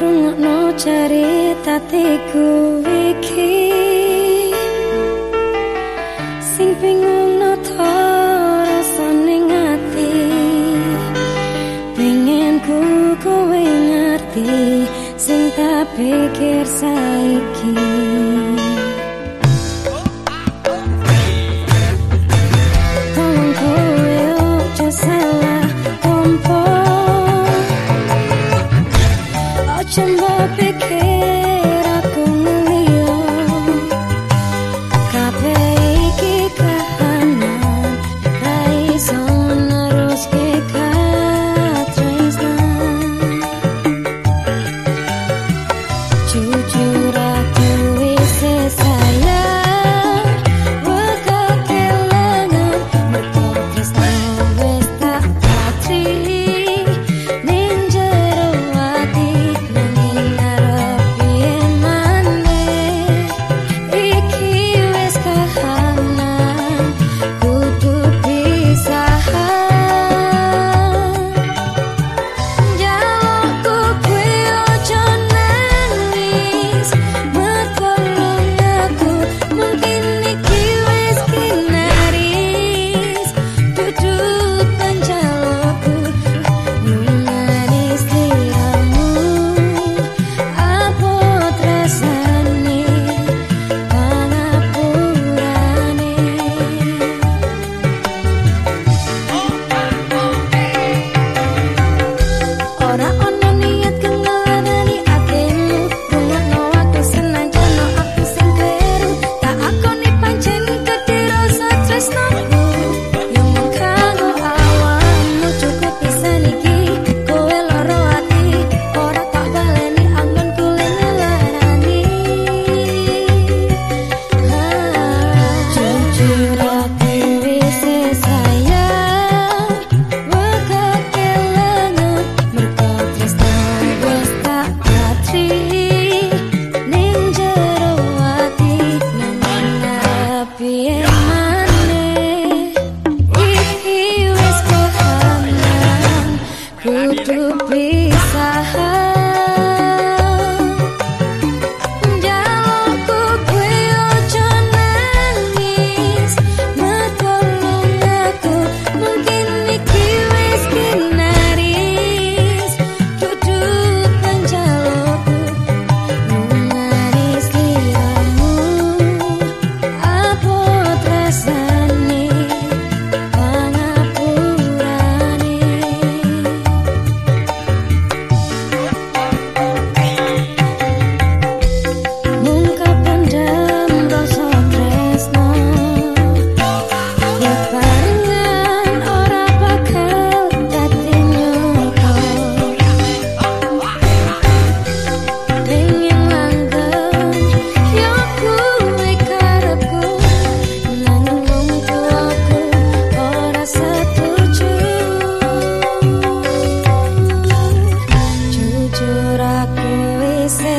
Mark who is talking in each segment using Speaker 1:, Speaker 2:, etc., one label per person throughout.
Speaker 1: rungokno cerita teku iki. Sing bingung no rasane ngati. Pengen ku kowe ngerti sing tak pikir saiki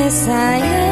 Speaker 1: yes I am.